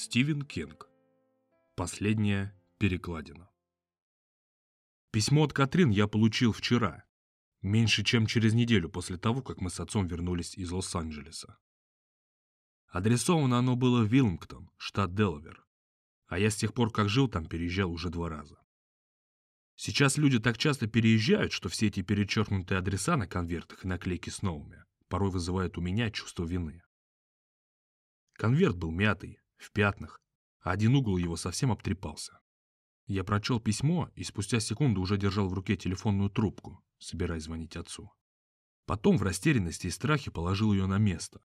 Стивен Кинг. Последняя перекладина. Письмо от Катрин я получил вчера, меньше чем через неделю после того, как мы с отцом вернулись из Лос-Анджелеса. Адресовано оно было в Виллингтон, штат Делавер, а я с тех пор, как жил там, переезжал уже два раза. Сейчас люди так часто переезжают, что все эти перечеркнутые адреса на конвертах и наклейки с новыми порой вызывают у меня чувство вины. Конверт был мятый, в пятнах, а один угол его совсем обтрепался. Я прочел письмо и спустя секунду уже держал в руке телефонную трубку, собираясь звонить отцу. Потом в растерянности и страхе положил ее на место.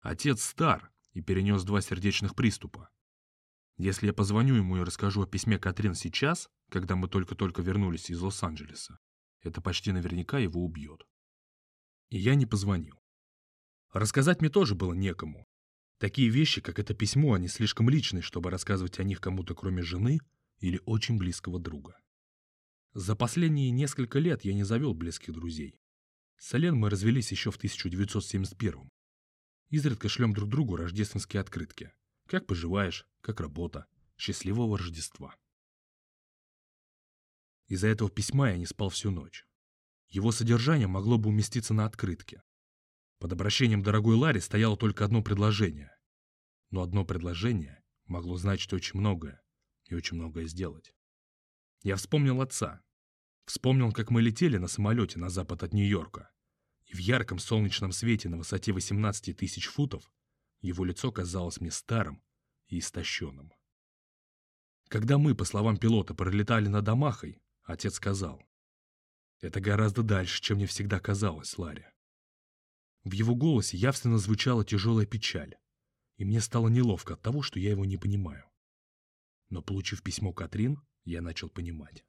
Отец стар и перенес два сердечных приступа. Если я позвоню ему и расскажу о письме Катрин сейчас, когда мы только-только вернулись из Лос-Анджелеса, это почти наверняка его убьет. И я не позвонил. Рассказать мне тоже было некому, Такие вещи, как это письмо, они слишком личные, чтобы рассказывать о них кому-то кроме жены или очень близкого друга. За последние несколько лет я не завел близких друзей. С Олен мы развелись еще в 1971 Изредка шлем друг другу рождественские открытки. Как поживаешь, как работа. Счастливого Рождества. Из-за этого письма я не спал всю ночь. Его содержание могло бы уместиться на открытке. Под обращением дорогой Ларри стояло только одно предложение. Но одно предложение могло значить очень многое и очень многое сделать. Я вспомнил отца. Вспомнил, как мы летели на самолете на запад от Нью-Йорка. И в ярком солнечном свете на высоте 18 тысяч футов его лицо казалось мне старым и истощенным. Когда мы, по словам пилота, пролетали над Амахой, отец сказал, «Это гораздо дальше, чем мне всегда казалось, Ларри. В его голосе явственно звучала тяжелая печаль, и мне стало неловко от того, что я его не понимаю. Но, получив письмо Катрин, я начал понимать.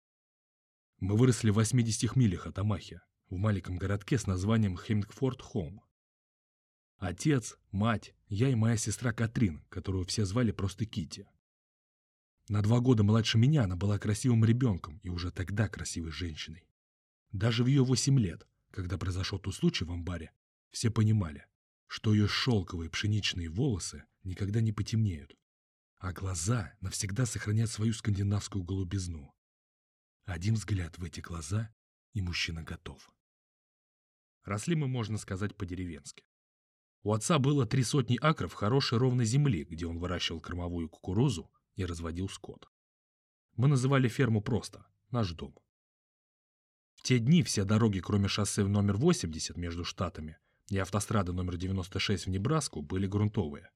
Мы выросли в 80 милях от Амахи, в маленьком городке с названием Хемингфорд-Холм. Отец, мать, я и моя сестра Катрин, которую все звали просто Кити. На два года младше меня она была красивым ребенком и уже тогда красивой женщиной. Даже в ее восемь лет, когда произошел тот случай в амбаре, все понимали, что ее шелковые пшеничные волосы никогда не потемнеют, а глаза навсегда сохранят свою скандинавскую голубизну. Один взгляд в эти глаза, и мужчина готов. Росли мы, можно сказать, по-деревенски. У отца было три сотни акров хорошей ровной земли, где он выращивал кормовую кукурузу и разводил скот. Мы называли ферму просто «наш дом». В те дни все дороги, кроме шоссе номер 80 между штатами, и автострада номер 96 в Небраску были грунтовые.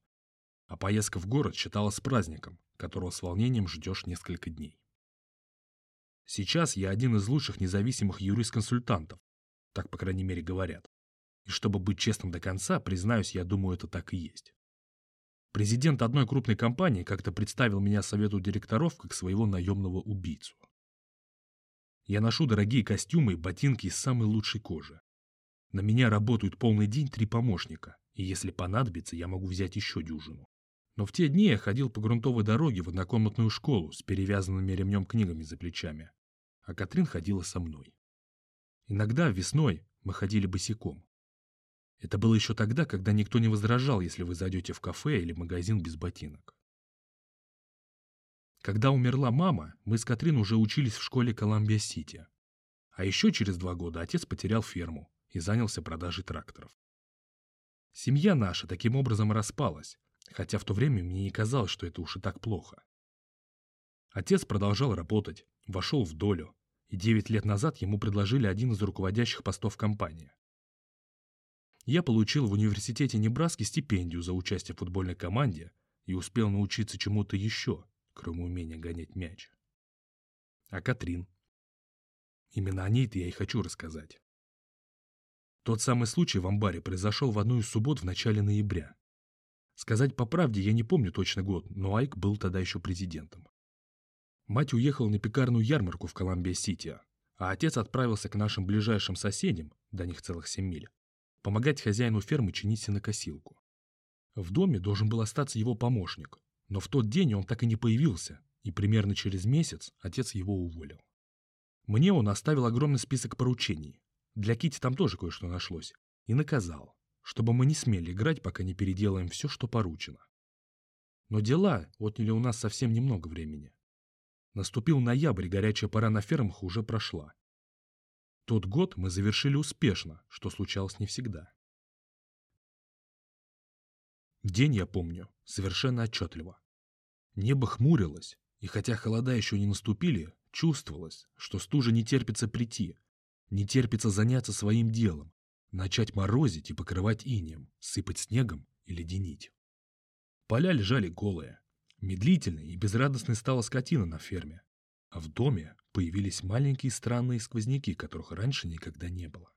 А поездка в город считалась праздником, которого с волнением ждешь несколько дней. Сейчас я один из лучших независимых юрист-консультантов, так, по крайней мере, говорят. И чтобы быть честным до конца, признаюсь, я думаю, это так и есть. Президент одной крупной компании как-то представил меня совету директоров как своего наемного убийцу. Я ношу дорогие костюмы и ботинки из самой лучшей кожи. На меня работают полный день три помощника, и если понадобится, я могу взять еще дюжину. Но в те дни я ходил по грунтовой дороге в однокомнатную школу с перевязанными ремнем книгами за плечами, а Катрин ходила со мной. Иногда весной мы ходили босиком. Это было еще тогда, когда никто не возражал, если вы зайдете в кафе или магазин без ботинок. Когда умерла мама, мы с Катрин уже учились в школе Колумбия-Сити. А еще через два года отец потерял ферму, и занялся продажей тракторов. Семья наша таким образом распалась, хотя в то время мне не казалось, что это уж и так плохо. Отец продолжал работать, вошел в долю, и 9 лет назад ему предложили один из руководящих постов компании. Я получил в университете Небраски стипендию за участие в футбольной команде и успел научиться чему-то еще, кроме умения гонять мяч. А Катрин? Именно о ней-то я и хочу рассказать. Тот самый случай в амбаре произошел в одну из суббот в начале ноября. Сказать по правде, я не помню точно год, но Айк был тогда еще президентом. Мать уехала на пекарную ярмарку в Колумбия-Сити, а отец отправился к нашим ближайшим соседям, до них целых семь миль, помогать хозяину фермы чинить сенокосилку. В доме должен был остаться его помощник, но в тот день он так и не появился, и примерно через месяц отец его уволил. Мне он оставил огромный список поручений, для Кити там тоже кое-что нашлось. И наказал, чтобы мы не смели играть, пока не переделаем все, что поручено. Но дела отняли у нас совсем немного времени. Наступил ноябрь, горячая пора на фермах уже прошла. Тот год мы завершили успешно, что случалось не всегда. День я помню совершенно отчетливо. Небо хмурилось, и хотя холода еще не наступили, чувствовалось, что стужа не терпится прийти, не терпится заняться своим делом, начать морозить и покрывать инеем, сыпать снегом и леденить. Поля лежали голые. Медлительной и безрадостной стала скотина на ферме. А в доме появились маленькие странные сквозняки, которых раньше никогда не было.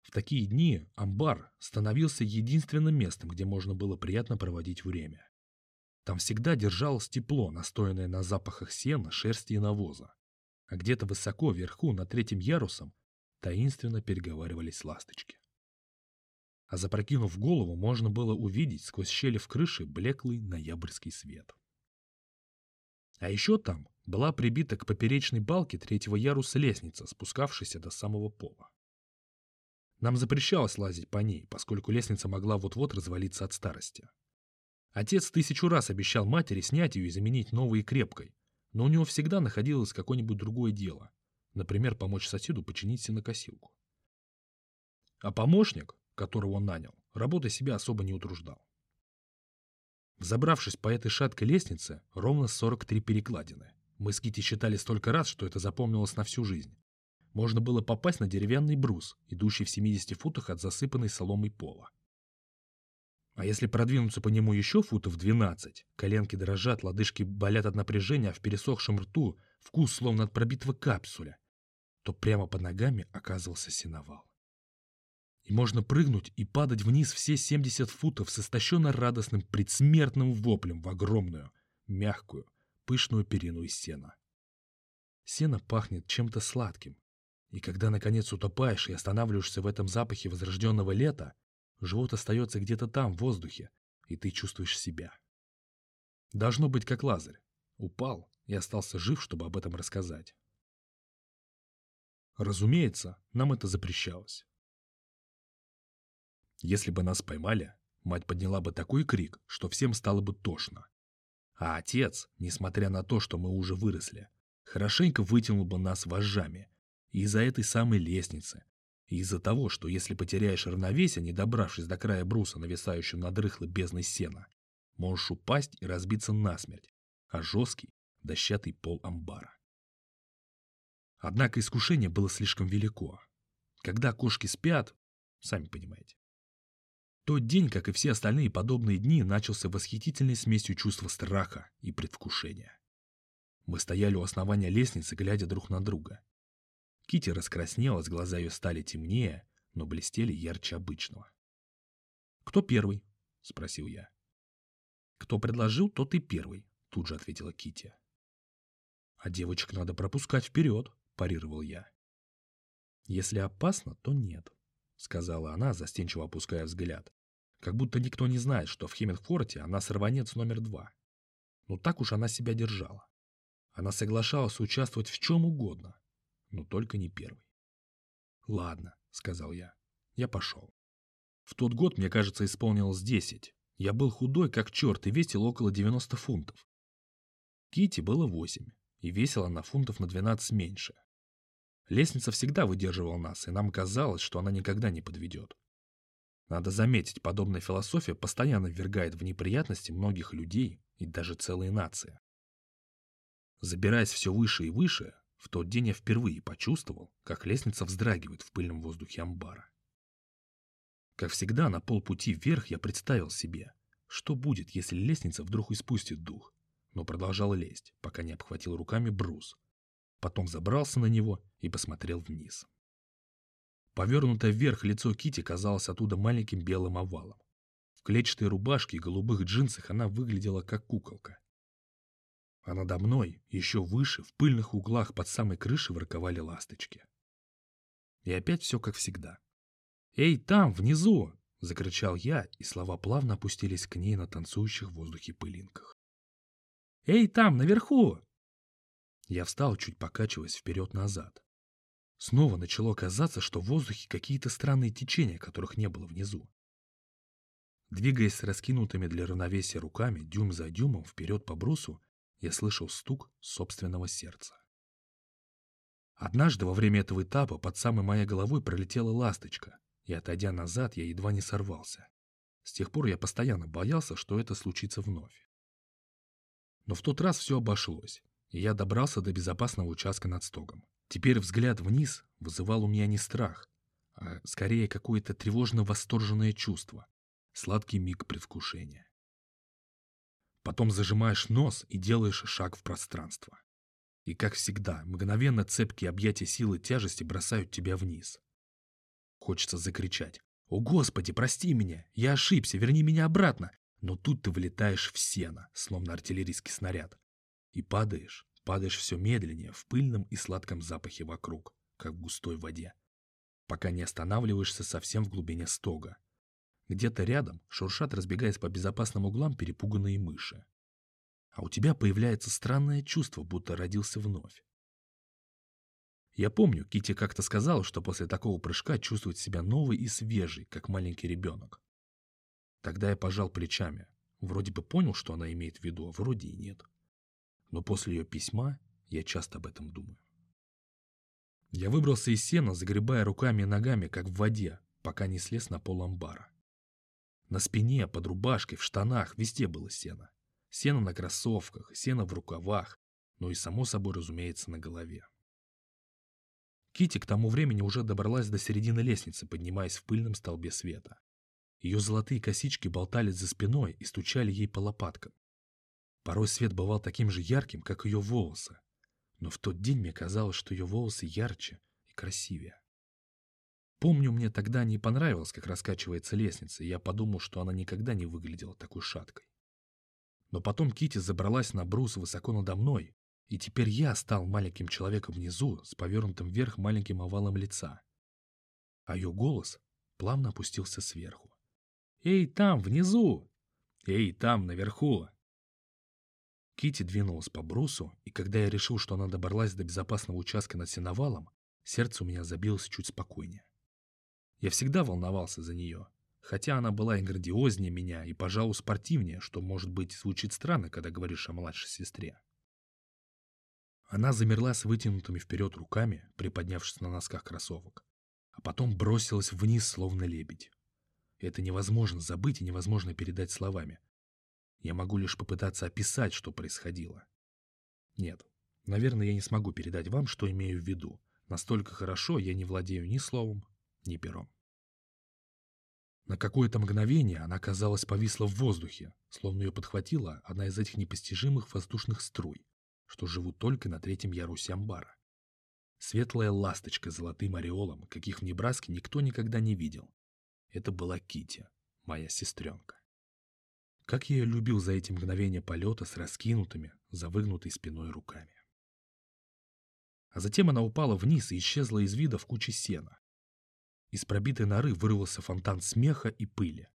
В такие дни амбар становился единственным местом, где можно было приятно проводить время. Там всегда держалось тепло, настоянное на запахах сена, шерсти и навоза. А где-то высоко вверху, над третьим ярусом, таинственно переговаривались ласточки а запрокинув голову, можно было увидеть сквозь щели в крыше блеклый ноябрьский свет. А еще там была прибита к поперечной балке третьего яруса лестница, спускавшаяся до самого пола. Нам запрещалось лазить по ней, поскольку лестница могла вот-вот развалиться от старости. Отец тысячу раз обещал матери снять ее и заменить новой крепкой, но у него всегда находилось какое-нибудь другое дело, например, помочь соседу починить сенокосилку. А помощник, которого он нанял, работой себя особо не утруждал. Взобравшись по этой шаткой лестнице, ровно 43 перекладины. Мы с Кити считали столько раз, что это запомнилось на всю жизнь. Можно было попасть на деревянный брус, идущий в 70 футах от засыпанной соломой пола. А если продвинуться по нему еще футов 12, коленки дрожат, лодыжки болят от напряжения, а в пересохшем рту вкус словно от пробитого капсуля, то прямо под ногами оказывался сеновал и можно прыгнуть и падать вниз все 70 футов с истощенно радостным предсмертным воплем в огромную, мягкую, пышную перину из сена. Сено пахнет чем-то сладким, и когда наконец утопаешь и останавливаешься в этом запахе возрожденного лета, живот остается где-то там, в воздухе, и ты чувствуешь себя. Должно быть как Лазарь. Упал и остался жив, чтобы об этом рассказать. Разумеется, нам это запрещалось. Если бы нас поймали, мать подняла бы такой крик, что всем стало бы тошно. А отец, несмотря на то, что мы уже выросли, хорошенько вытянул бы нас вожжами. из-за этой самой лестницы, из-за того, что если потеряешь равновесие, не добравшись до края бруса, нависающего над рыхлой бездной сена, можешь упасть и разбиться насмерть, а жесткий, дощатый пол амбара. Однако искушение было слишком велико. Когда кошки спят, сами понимаете, тот день, как и все остальные подобные дни, начался восхитительной смесью чувства страха и предвкушения. Мы стояли у основания лестницы, глядя друг на друга. Кити раскраснелась, глаза ее стали темнее, но блестели ярче обычного. «Кто первый?» — спросил я. «Кто предложил, тот и первый», — тут же ответила Кити. «А девочек надо пропускать вперед», — парировал я. «Если опасно, то нет», — сказала она, застенчиво опуская взгляд. Как будто никто не знает, что в Хемингфорте она сорванец номер два. Но так уж она себя держала. Она соглашалась участвовать в чем угодно, но только не первый. «Ладно», — сказал я, — «я пошел». В тот год, мне кажется, исполнилось десять. Я был худой, как черт, и весил около 90 фунтов. Кити было восемь, и весила на фунтов на 12 меньше. Лестница всегда выдерживала нас, и нам казалось, что она никогда не подведет. Надо заметить, подобная философия постоянно ввергает в неприятности многих людей и даже целые нации. Забираясь все выше и выше, в тот день я впервые почувствовал, как лестница вздрагивает в пыльном воздухе амбара. Как всегда, на полпути вверх я представил себе, что будет, если лестница вдруг испустит дух, но продолжал лезть, пока не обхватил руками брус. Потом забрался на него и посмотрел вниз. Повернутое вверх лицо Кити казалось оттуда маленьким белым овалом. В клетчатой рубашке и голубых джинсах она выглядела как куколка. А надо мной, еще выше, в пыльных углах под самой крышей ворковали ласточки. И опять все как всегда. «Эй, там, внизу!» — закричал я, и слова плавно опустились к ней на танцующих в воздухе пылинках. «Эй, там, наверху!» Я встал, чуть покачиваясь вперед-назад. Снова начало казаться, что в воздухе какие-то странные течения, которых не было внизу. Двигаясь с раскинутыми для равновесия руками дюйм за дюймом вперед по брусу, я слышал стук собственного сердца. Однажды во время этого этапа под самой моей головой пролетела ласточка, и, отойдя назад, я едва не сорвался. С тех пор я постоянно боялся, что это случится вновь. Но в тот раз все обошлось, и я добрался до безопасного участка над стогом. Теперь взгляд вниз вызывал у меня не страх, а скорее какое-то тревожно-восторженное чувство, сладкий миг предвкушения. Потом зажимаешь нос и делаешь шаг в пространство. И, как всегда, мгновенно цепкие объятия силы тяжести бросают тебя вниз. Хочется закричать. «О, Господи, прости меня! Я ошибся, верни меня обратно!» Но тут ты вылетаешь в сено, словно артиллерийский снаряд. И падаешь, падаешь все медленнее, в пыльном и сладком запахе вокруг, как в густой воде, пока не останавливаешься совсем в глубине стога. Где-то рядом шуршат, разбегаясь по безопасным углам, перепуганные мыши а у тебя появляется странное чувство, будто родился вновь. Я помню, Кити как-то сказала, что после такого прыжка чувствует себя новый и свежий, как маленький ребенок. Тогда я пожал плечами. Вроде бы понял, что она имеет в виду, а вроде и нет. Но после ее письма я часто об этом думаю. Я выбрался из сена, загребая руками и ногами, как в воде, пока не слез на пол амбара. На спине, под рубашкой, в штанах, везде было сено. Сено на кроссовках, сено в рукавах, но и, само собой, разумеется, на голове. Кити к тому времени уже добралась до середины лестницы, поднимаясь в пыльном столбе света. Ее золотые косички болтались за спиной и стучали ей по лопаткам. Порой свет бывал таким же ярким, как ее волосы, но в тот день мне казалось, что ее волосы ярче и красивее. Помню, мне тогда не понравилось, как раскачивается лестница, и я подумал, что она никогда не выглядела такой шаткой. Но потом Кити забралась на брус высоко надо мной, и теперь я стал маленьким человеком внизу с повернутым вверх маленьким овалом лица. А ее голос плавно опустился сверху. «Эй, там, внизу! Эй, там, наверху!» Кити двинулась по брусу, и когда я решил, что она добралась до безопасного участка над сеновалом, сердце у меня забилось чуть спокойнее. Я всегда волновался за нее, Хотя она была и грандиознее меня, и, пожалуй, спортивнее, что, может быть, звучит странно, когда говоришь о младшей сестре. Она замерла с вытянутыми вперед руками, приподнявшись на носках кроссовок, а потом бросилась вниз, словно лебедь. Это невозможно забыть и невозможно передать словами. Я могу лишь попытаться описать, что происходило. Нет, наверное, я не смогу передать вам, что имею в виду. Настолько хорошо я не владею ни словом, ни пером. На какое-то мгновение она, казалось, повисла в воздухе, словно ее подхватила одна из этих непостижимых воздушных струй, что живут только на третьем ярусе амбара. Светлая ласточка с золотым ореолом, каких в Небраске никто никогда не видел. Это была Кити, моя сестренка. Как я ее любил за эти мгновения полета с раскинутыми, завыгнутой спиной руками. А затем она упала вниз и исчезла из вида в куче сена, из пробитой норы вырвался фонтан смеха и пыли.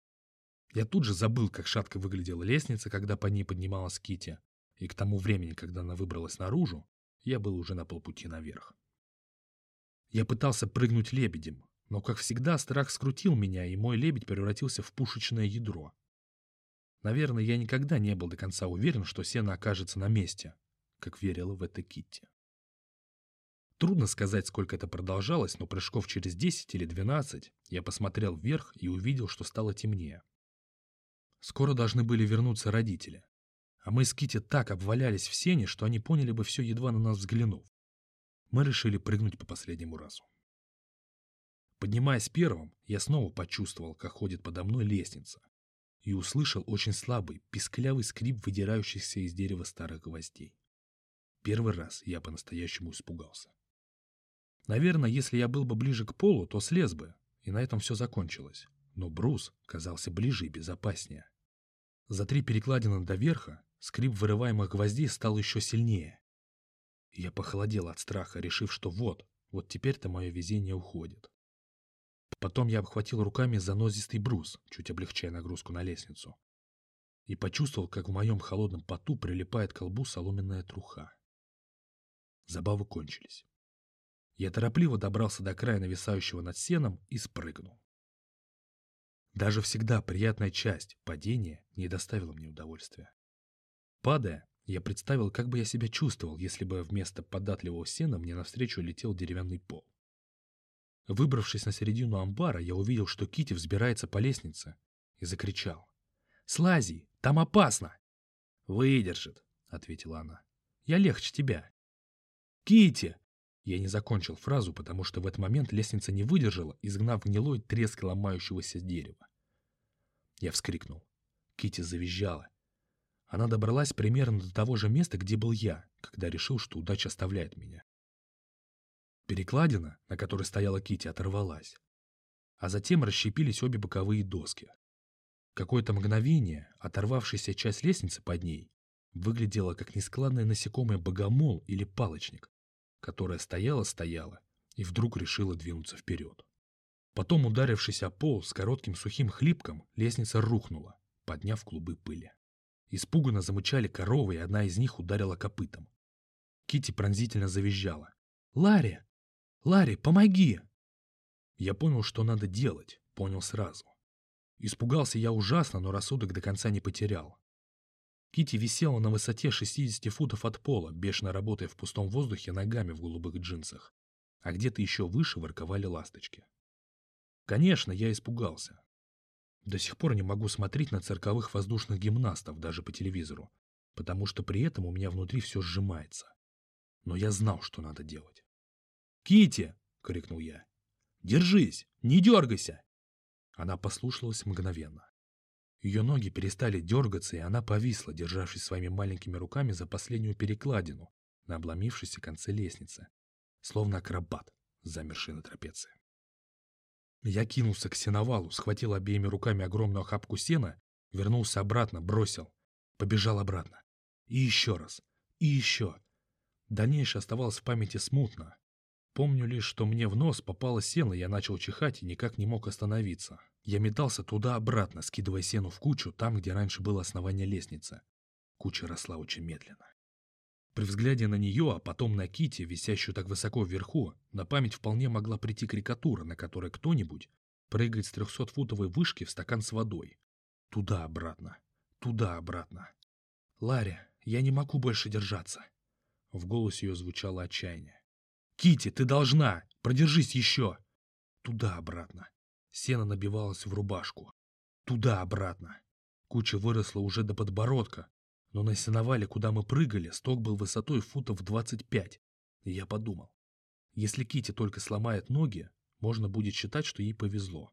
Я тут же забыл, как шатко выглядела лестница, когда по ней поднималась Кити, и к тому времени, когда она выбралась наружу, я был уже на полпути наверх. Я пытался прыгнуть лебедем, но, как всегда, страх скрутил меня, и мой лебедь превратился в пушечное ядро. Наверное, я никогда не был до конца уверен, что сено окажется на месте, как верила в это Китти. Трудно сказать, сколько это продолжалось, но прыжков через 10 или 12 я посмотрел вверх и увидел, что стало темнее. Скоро должны были вернуться родители. А мы с Кити так обвалялись в сене, что они поняли бы все, едва на нас взглянув. Мы решили прыгнуть по последнему разу. Поднимаясь первым, я снова почувствовал, как ходит подо мной лестница, и услышал очень слабый, писклявый скрип выдирающихся из дерева старых гвоздей. Первый раз я по-настоящему испугался. Наверное, если я был бы ближе к полу, то слез бы, и на этом все закончилось. Но брус казался ближе и безопаснее. За три перекладины до верха скрип вырываемых гвоздей стал еще сильнее. я похолодел от страха, решив, что вот, вот теперь-то мое везение уходит. Потом я обхватил руками занозистый брус, чуть облегчая нагрузку на лестницу. И почувствовал, как в моем холодном поту прилипает к колбу соломенная труха. Забавы кончились. Я торопливо добрался до края нависающего над сеном и спрыгнул. Даже всегда приятная часть падения не доставила мне удовольствия. Падая, я представил, как бы я себя чувствовал, если бы вместо податливого сена мне навстречу летел деревянный пол. Выбравшись на середину амбара, я увидел, что Кити взбирается по лестнице, и закричал. «Слази, там опасно!» «Выдержит», — ответила она. «Я легче тебя». Кити! Я не закончил фразу, потому что в этот момент лестница не выдержала, изгнав гнилой треск ломающегося дерева. Я вскрикнул. Кити завизжала. Она добралась примерно до того же места, где был я, когда решил, что удача оставляет меня. Перекладина, на которой стояла Кити, оторвалась. А затем расщепились обе боковые доски. Какое-то мгновение оторвавшаяся часть лестницы под ней выглядела как нескладное насекомое богомол или палочник, которое стояла-стояла и вдруг решила двинуться вперед. Потом, ударившись о пол с коротким сухим хлипком, лестница рухнула, подняв клубы пыли. Испуганно замычали коровы, и одна из них ударила копытом. Кити пронзительно завизжала. «Ларри! Ларри, помоги!» Я понял, что надо делать, понял сразу. Испугался я ужасно, но рассудок до конца не потерял. Кити висела на высоте 60 футов от пола, бешено работая в пустом воздухе ногами в голубых джинсах. А где-то еще выше ворковали ласточки. Конечно, я испугался. До сих пор не могу смотреть на цирковых воздушных гимнастов даже по телевизору, потому что при этом у меня внутри все сжимается. Но я знал, что надо делать. Кити! крикнул я. «Держись! Не дергайся!» Она послушалась мгновенно. Ее ноги перестали дергаться, и она повисла, державшись своими маленькими руками за последнюю перекладину на обломившейся конце лестницы, словно акробат, замерший на трапеции. Я кинулся к сеновалу, схватил обеими руками огромную охапку сена, вернулся обратно, бросил, побежал обратно. И еще раз, и еще. Дальнейшее оставалось в памяти смутно. Помню лишь, что мне в нос попало сено, я начал чихать и никак не мог остановиться. Я метался туда-обратно, скидывая сену в кучу, там, где раньше было основание лестницы. Куча росла очень медленно. При взгляде на нее, а потом на Кити, висящую так высоко вверху, на память вполне могла прийти карикатура, на которой кто-нибудь прыгает с трехсотфутовой вышки в стакан с водой. Туда-обратно. Туда-обратно. Ларри, я не могу больше держаться. В голосе ее звучало отчаяние. Кити, ты должна! Продержись еще! Туда-обратно. Сено набивалось в рубашку. Туда-обратно. Куча выросла уже до подбородка, но на сеновале, куда мы прыгали, сток был высотой футов 25. И я подумал, если Кити только сломает ноги, можно будет считать, что ей повезло.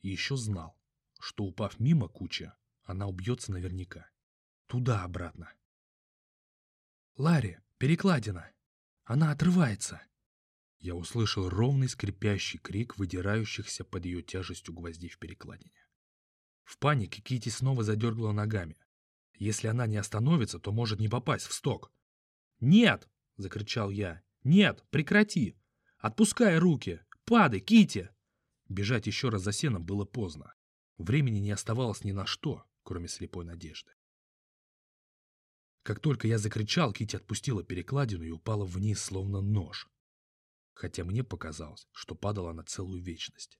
И еще знал, что упав мимо кучи, она убьется наверняка. Туда-обратно. «Ларри, перекладина! Она отрывается!» Я услышал ровный скрипящий крик выдирающихся под ее тяжестью гвоздей в перекладине. В панике Кити снова задергала ногами. Если она не остановится, то может не попасть в сток. «Нет!» — закричал я. «Нет! Прекрати! Отпускай руки! Падай, Кити! Бежать еще раз за сеном было поздно. Времени не оставалось ни на что, кроме слепой надежды. Как только я закричал, Кити отпустила перекладину и упала вниз, словно нож, хотя мне показалось, что падала на целую вечность.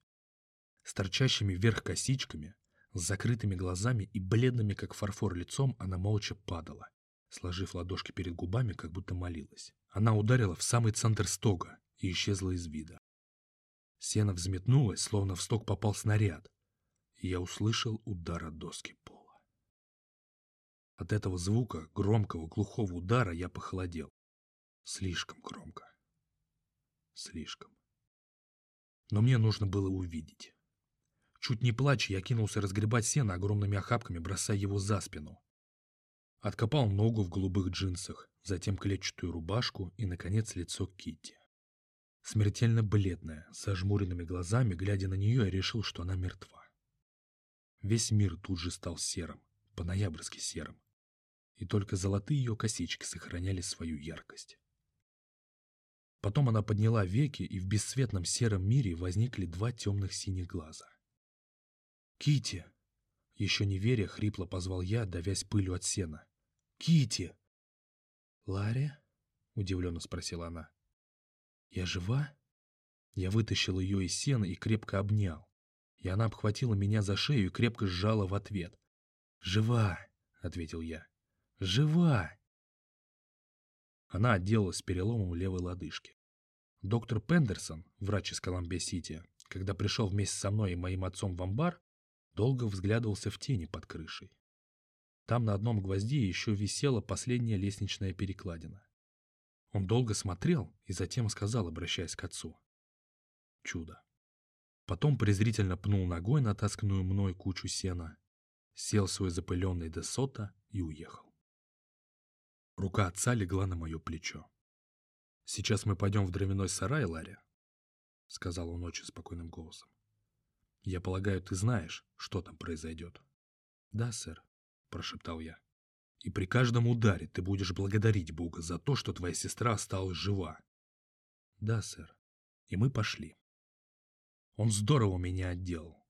С торчащими вверх косичками, с закрытыми глазами и бледными, как фарфор, лицом она молча падала, сложив ладошки перед губами, как будто молилась. Она ударила в самый центр стога и исчезла из вида. Сено взметнулось, словно в сток попал снаряд, и я услышал удар от доски пола. От этого звука, громкого, глухого удара, я похолодел. Слишком громко. Слишком. Но мне нужно было увидеть. Чуть не плача, я кинулся разгребать сено огромными охапками, бросая его за спину. Откопал ногу в голубых джинсах, затем клетчатую рубашку и, наконец, лицо Китти. Смертельно бледная, с зажмуренными глазами, глядя на нее, я решил, что она мертва. Весь мир тут же стал серым, по-ноябрьски серым, и только золотые ее косички сохраняли свою яркость. Потом она подняла веки, и в бесцветном сером мире возникли два темных синих глаза. Кити! Еще не веря, хрипло позвал я, давясь пылью от сена. Кити! Ларри? удивленно спросила она. Я жива? Я вытащил ее из сена и крепко обнял. И она обхватила меня за шею и крепко сжала в ответ. «Жива!» — ответил я. «Жива!» Она отделалась переломом левой лодыжки. Доктор Пендерсон, врач из Колумбия-Сити, когда пришел вместе со мной и моим отцом в амбар, долго взглядывался в тени под крышей. Там на одном гвозде еще висела последняя лестничная перекладина. Он долго смотрел и затем сказал, обращаясь к отцу. Чудо. Потом презрительно пнул ногой натасканную мной кучу сена, сел в свой запыленный десота и уехал. Рука отца легла на мое плечо. «Сейчас мы пойдем в дровяной сарай, Ларри», — сказал он очень спокойным голосом. «Я полагаю, ты знаешь, что там произойдет». «Да, сэр», — прошептал я. «И при каждом ударе ты будешь благодарить Бога за то, что твоя сестра осталась жива». «Да, сэр». И мы пошли. Он здорово меня отделал.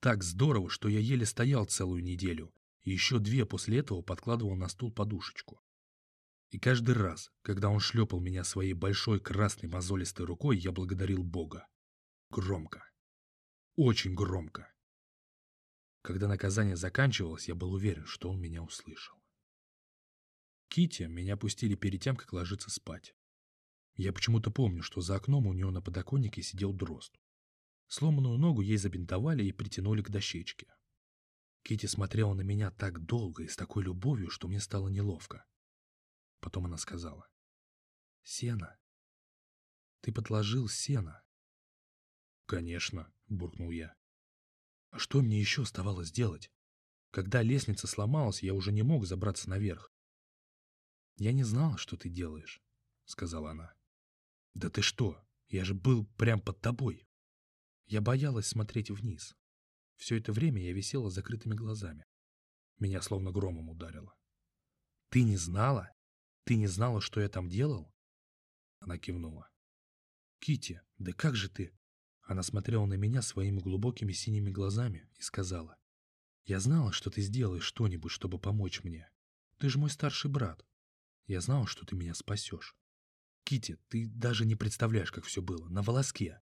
Так здорово, что я еле стоял целую неделю, и еще две после этого подкладывал на стул подушечку. И каждый раз, когда он шлепал меня своей большой красной мозолистой рукой, я благодарил Бога. Громко. Очень громко. Когда наказание заканчивалось, я был уверен, что он меня услышал. Кити меня пустили перед тем, как ложиться спать. Я почему-то помню, что за окном у нее на подоконнике сидел дрозд. Сломанную ногу ей забинтовали и притянули к дощечке. Кити смотрела на меня так долго и с такой любовью, что мне стало неловко. Потом она сказала. «Сено. Ты подложил сено». «Конечно», — буркнул я. «А что мне еще оставалось делать? Когда лестница сломалась, я уже не мог забраться наверх». «Я не знала, что ты делаешь», — сказала она. «Да ты что? Я же был прям под тобой». Я боялась смотреть вниз. Все это время я висела с закрытыми глазами. Меня словно громом ударило. «Ты не знала?» Ты не знала, что я там делал? Она кивнула. Кити, да как же ты? Она смотрела на меня своими глубокими синими глазами и сказала. Я знала, что ты сделаешь что-нибудь, чтобы помочь мне. Ты же мой старший брат. Я знала, что ты меня спасешь. Кити, ты даже не представляешь, как все было. На волоске.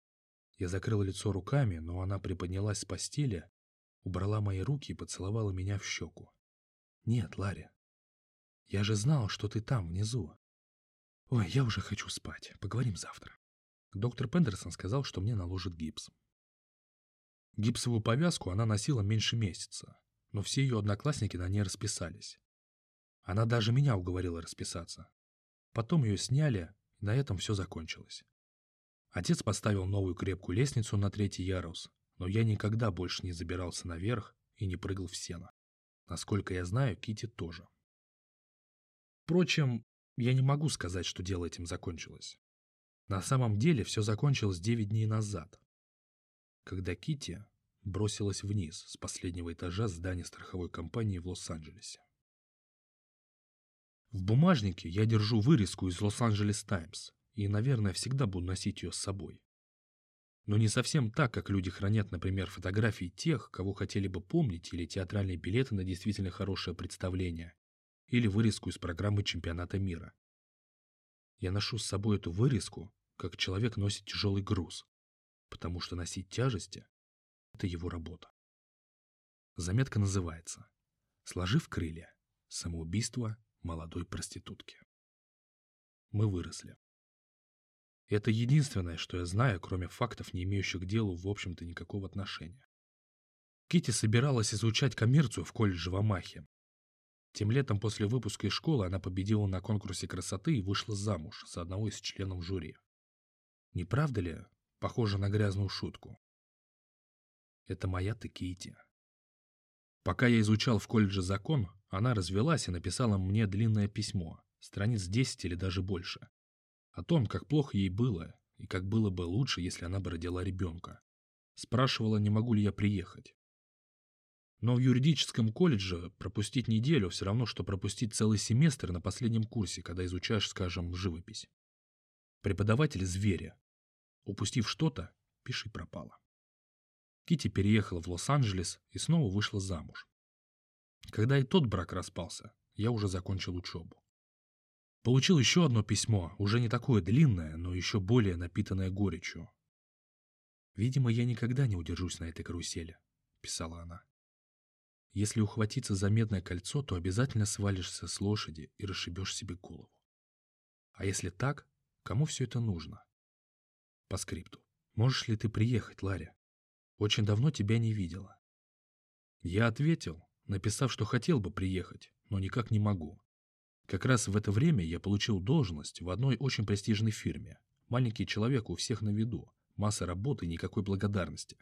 Я закрыла лицо руками, но она приподнялась с постели, убрала мои руки и поцеловала меня в щеку. Нет, Ларри, я же знал, что ты там, внизу. Ой, я уже хочу спать. Поговорим завтра. Доктор Пендерсон сказал, что мне наложит гипс. Гипсовую повязку она носила меньше месяца, но все ее одноклассники на ней расписались. Она даже меня уговорила расписаться. Потом ее сняли, и на этом все закончилось. Отец поставил новую крепкую лестницу на третий ярус, но я никогда больше не забирался наверх и не прыгал в сено. Насколько я знаю, Кити тоже. Впрочем, я не могу сказать, что дело этим закончилось. На самом деле все закончилось 9 дней назад, когда Кити бросилась вниз с последнего этажа здания страховой компании в Лос-Анджелесе. В бумажнике я держу вырезку из Лос-Анджелес Таймс и, наверное, всегда буду носить ее с собой. Но не совсем так, как люди хранят, например, фотографии тех, кого хотели бы помнить, или театральные билеты на действительно хорошее представление, или вырезку из программы чемпионата мира. Я ношу с собой эту вырезку, как человек носит тяжелый груз, потому что носить тяжести – это его работа. Заметка называется «Сложив крылья. Самоубийство молодой проститутки». Мы выросли. Это единственное, что я знаю, кроме фактов, не имеющих к делу в общем-то никакого отношения. Кити собиралась изучать коммерцию в колледже в Амахе, тем летом после выпуска из школы она победила на конкурсе красоты и вышла замуж за одного из членов жюри. Не правда ли? Похоже на грязную шутку. Это моя Текити. Пока я изучал в колледже закон, она развелась и написала мне длинное письмо, страниц 10 или даже больше, о том, как плохо ей было и как было бы лучше, если она бы родила ребенка. Спрашивала, не могу ли я приехать. Но в юридическом колледже пропустить неделю все равно, что пропустить целый семестр на последнем курсе, когда изучаешь, скажем, живопись. Преподаватель – звери. Упустив что-то, пиши пропало. Кити переехала в Лос-Анджелес и снова вышла замуж. Когда и тот брак распался, я уже закончил учебу. Получил еще одно письмо, уже не такое длинное, но еще более напитанное горечью. «Видимо, я никогда не удержусь на этой карусели», — писала она. «Если ухватиться за медное кольцо, то обязательно свалишься с лошади и расшибешь себе голову. А если так, кому все это нужно? По скрипту. Можешь ли ты приехать, Ларя? Очень давно тебя не видела. Я ответил, написав, что хотел бы приехать, но никак не могу. Как раз в это время я получил должность в одной очень престижной фирме. Маленький человек у всех на виду, масса работы и никакой благодарности.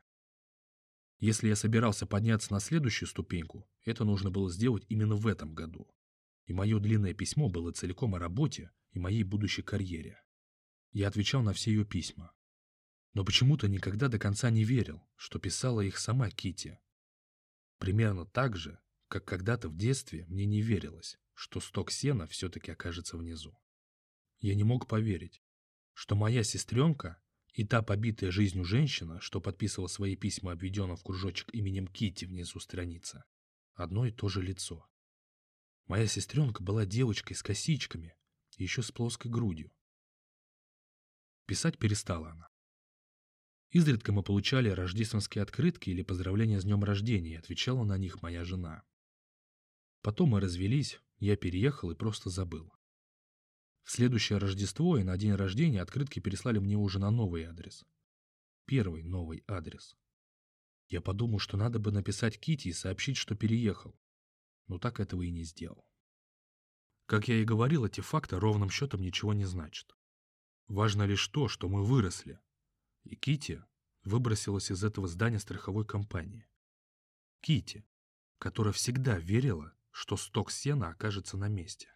Если я собирался подняться на следующую ступеньку, это нужно было сделать именно в этом году. И мое длинное письмо было целиком о работе и моей будущей карьере. Я отвечал на все ее письма. Но почему-то никогда до конца не верил, что писала их сама Кити. Примерно так же, как когда-то в детстве мне не верилось, что сток сена все-таки окажется внизу. Я не мог поверить, что моя сестренка и та побитая жизнью женщина, что подписывала свои письма, обведенная в кружочек именем Кити внизу страницы, одно и то же лицо. Моя сестренка была девочкой с косичками еще с плоской грудью. Писать перестала она. Изредка мы получали рождественские открытки или поздравления с днем рождения, и отвечала на них моя жена. Потом мы развелись, я переехал и просто забыл. В следующее Рождество и на день рождения открытки переслали мне уже на новый адрес. Первый новый адрес. Я подумал, что надо бы написать Кити и сообщить, что переехал. Но так этого и не сделал. Как я и говорил, эти факты ровным счетом ничего не значат. Важно лишь то, что мы выросли. И Кити выбросилась из этого здания страховой компании. Кити, которая всегда верила, что сток сена окажется на месте.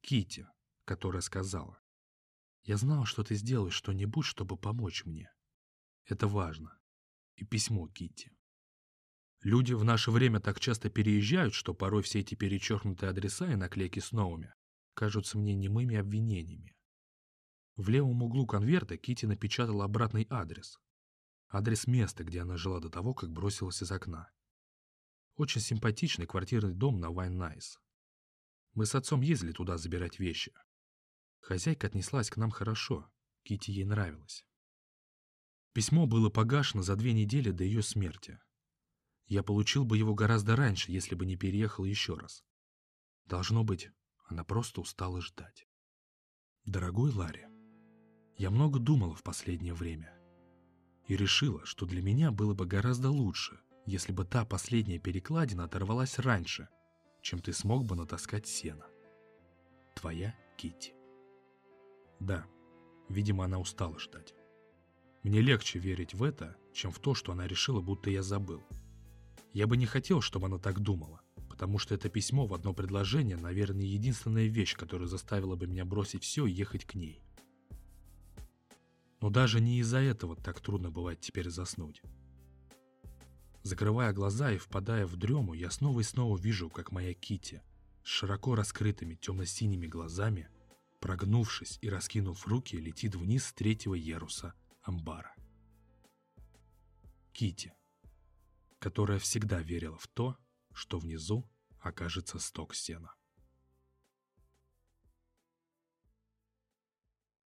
Кити, которая сказала, «Я знала, что ты сделаешь что-нибудь, чтобы помочь мне. Это важно». И письмо Кити. Люди в наше время так часто переезжают, что порой все эти перечеркнутые адреса и наклейки с новыми кажутся мне немыми обвинениями. В левом углу конверта Кити напечатала обратный адрес. Адрес места, где она жила до того, как бросилась из окна. Очень симпатичный квартирный дом на Ван-Найс. Мы с отцом ездили туда забирать вещи. Хозяйка отнеслась к нам хорошо, Кити ей нравилось. Письмо было погашено за две недели до ее смерти. Я получил бы его гораздо раньше, если бы не переехал еще раз. Должно быть, она просто устала ждать. Дорогой Ларри, я много думала в последнее время и решила, что для меня было бы гораздо лучше, если бы та последняя перекладина оторвалась раньше, чем ты смог бы натаскать сено. Твоя Кити. Да, видимо, она устала ждать. Мне легче верить в это, чем в то, что она решила, будто я забыл. Я бы не хотел, чтобы она так думала, потому что это письмо в одно предложение, наверное, единственная вещь, которая заставила бы меня бросить все и ехать к ней. Но даже не из-за этого так трудно бывает теперь заснуть. Закрывая глаза и впадая в дрему, я снова и снова вижу, как моя Кити с широко раскрытыми темно-синими глазами, прогнувшись и раскинув руки, летит вниз с третьего яруса амбара. Кити, которая всегда верила в то, что внизу окажется сток сена.